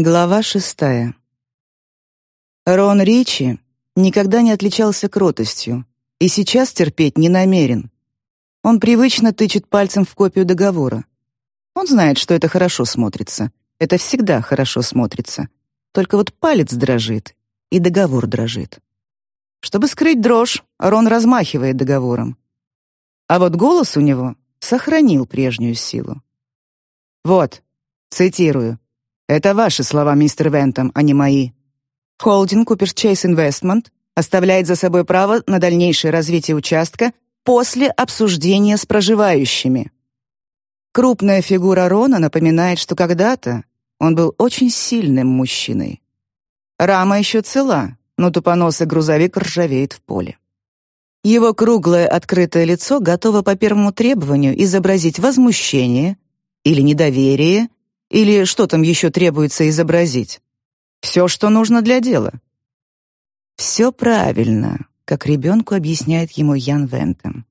Глава шестая. Рон Ричи никогда не отличался кротостью и сейчас терпеть не намерен. Он привычно тычет пальцем в копию договора. Он знает, что это хорошо смотрится. Это всегда хорошо смотрится. Только вот палец дрожит, и договор дрожит. Чтобы скрыть дрожь, Рон размахивает договором. А вот голос у него сохранил прежнюю силу. Вот, цитирую. Это ваши слова, мистер Вентом, а не мои. Холдинг Куперс Чейз Инвестмент оставляет за собой право на дальнейшее развитие участка после обсуждения с проживающими. Крупная фигура Рона напоминает, что когда-то он был очень сильным мужчиной. Рама еще цела, но тупоносый грузовик ржавеет в поле. Его круглое открытое лицо готово по первому требованию изобразить возмущение или недоверие или что там еще требуется изобразить? Все, что нужно для дела. Все правильно, как ребенку объясняет ему Ян Вентем.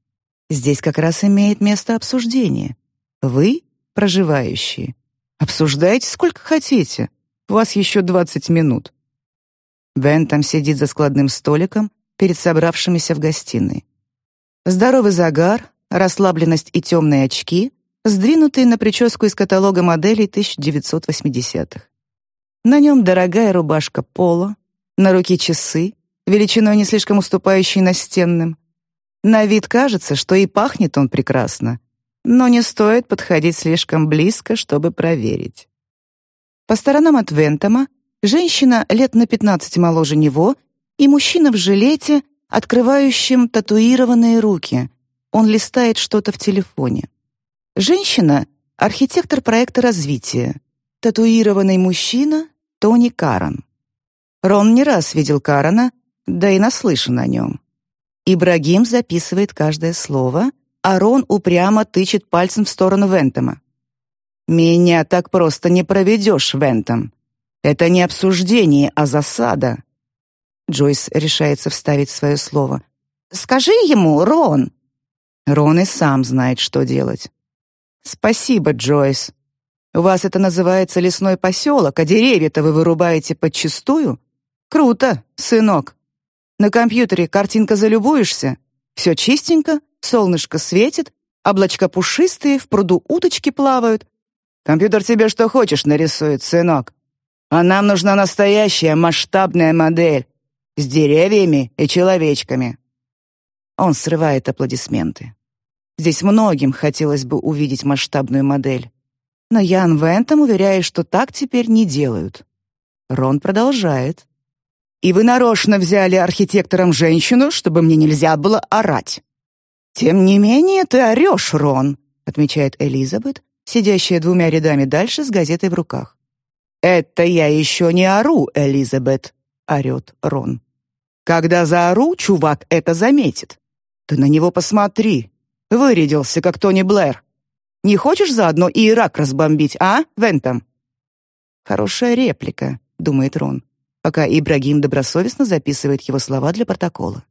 Здесь как раз имеет место обсуждение. Вы, проживающие, обсуждайте сколько хотите. У вас еще 20 минут. Вентом сидит за складным столиком перед собравшимися в гостиной. Здоровый загар, расслабленность и темные очки сдвинутый на прическу из каталога моделей 1980-х. На нем дорогая рубашка поло, на руке часы, величиной не слишком уступающие настенным. На вид кажется, что и пахнет он прекрасно, но не стоит подходить слишком близко, чтобы проверить. По сторонам от Вентома женщина лет на 15 моложе него и мужчина в жилете, открывающем татуированные руки. Он листает что-то в телефоне. Женщина — архитектор проекта развития. Татуированный мужчина — Тони Каран. Рон не раз видел Карана, да и наслышан о нем. Ибрагим записывает каждое слово, а Рон упрямо тычет пальцем в сторону Вентома. «Меня так просто не проведешь, Вентом. Это не обсуждение, а засада». Джойс решается вставить свое слово. «Скажи ему, Рон!» Рон и сам знает, что делать. «Спасибо, Джойс. У вас это называется лесной поселок, а деревья-то вы вырубаете подчистую? Круто, сынок. На компьютере картинка залюбуешься? Все чистенько, солнышко светит, облачка пушистые, в пруду уточки плавают. Компьютер тебе что хочешь нарисует, сынок. А нам нужна настоящая масштабная модель с деревьями и человечками». Он срывает аплодисменты. Здесь многим хотелось бы увидеть масштабную модель. Но Ян Вентом уверяет, что так теперь не делают. Рон продолжает. «И вы нарочно взяли архитектором женщину, чтобы мне нельзя было орать». «Тем не менее ты орешь, Рон», — отмечает Элизабет, сидящая двумя рядами дальше с газетой в руках. «Это я еще не ору, Элизабет», — орет Рон. «Когда заору, чувак это заметит. Ты на него посмотри, Вырядился, как Тони Блэр. Не хочешь заодно и Ирак разбомбить, а, Вентом?» «Хорошая реплика», — думает Рон, пока Ибрагим добросовестно записывает его слова для протокола.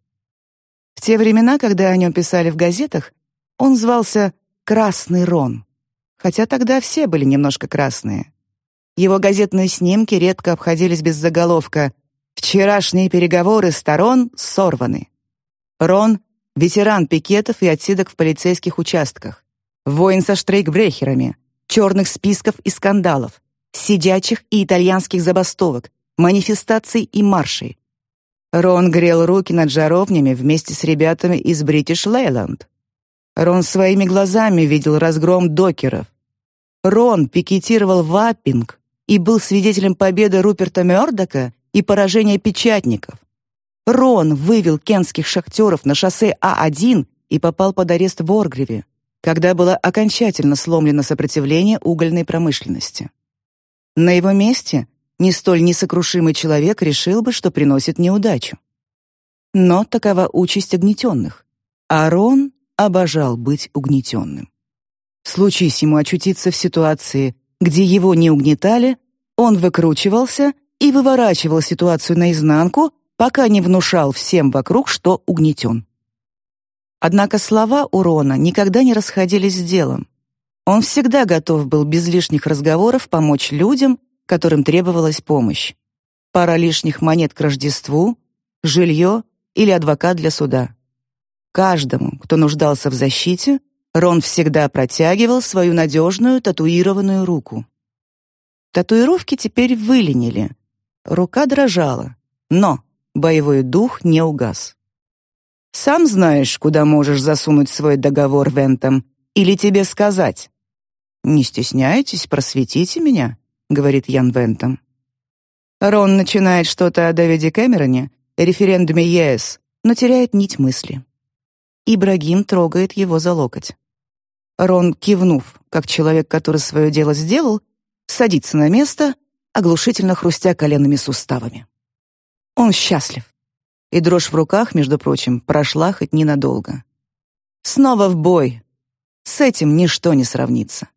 В те времена, когда о нем писали в газетах, он звался «Красный Рон», хотя тогда все были немножко красные. Его газетные снимки редко обходились без заголовка «Вчерашние переговоры сторон сорваны». Рон ветеран пикетов и отсидок в полицейских участках, воин со штрейкбрехерами, черных списков и скандалов, сидячих и итальянских забастовок, манифестаций и маршей. Рон грел руки над жаровнями вместе с ребятами из British Leyland. Рон своими глазами видел разгром докеров. Рон пикетировал Ваппинг и был свидетелем победы Руперта Мёрдока и поражения печатников. Рон вывел кентских шахтеров на шоссе А1 и попал под арест в Оргреве, когда было окончательно сломлено сопротивление угольной промышленности. На его месте не столь несокрушимый человек решил бы, что приносит неудачу. Но такова участь огнетенных. А Рон обожал быть угнетенным. Случись ему очутиться в ситуации, где его не угнетали, он выкручивался и выворачивал ситуацию наизнанку, пока не внушал всем вокруг, что угнетен. Однако слова у Рона никогда не расходились с делом. Он всегда готов был без лишних разговоров помочь людям которым требовалась помощь. Пара лишних монет к Рождеству, жилье или адвокат для суда. Каждому, кто нуждался в защите, Рон всегда протягивал свою надежную татуированную руку. Татуировки теперь выленили. Рука дрожала, но боевой дух не угас. «Сам знаешь, куда можешь засунуть свой договор, Вентом, или тебе сказать?» «Не стесняйтесь, просветите меня», — говорит Ян Вентом. Рон начинает что-то о Дэвиде Кэмероне, референдуме ЕС, но теряет нить мысли. Ибрагим трогает его за локоть. Рон, кивнув, как человек, который свое дело сделал, садится на место, оглушительно хрустя коленными суставами. Он счастлив. И дрожь в руках, между прочим, прошла хоть ненадолго. Снова в бой. С этим ничто не сравнится.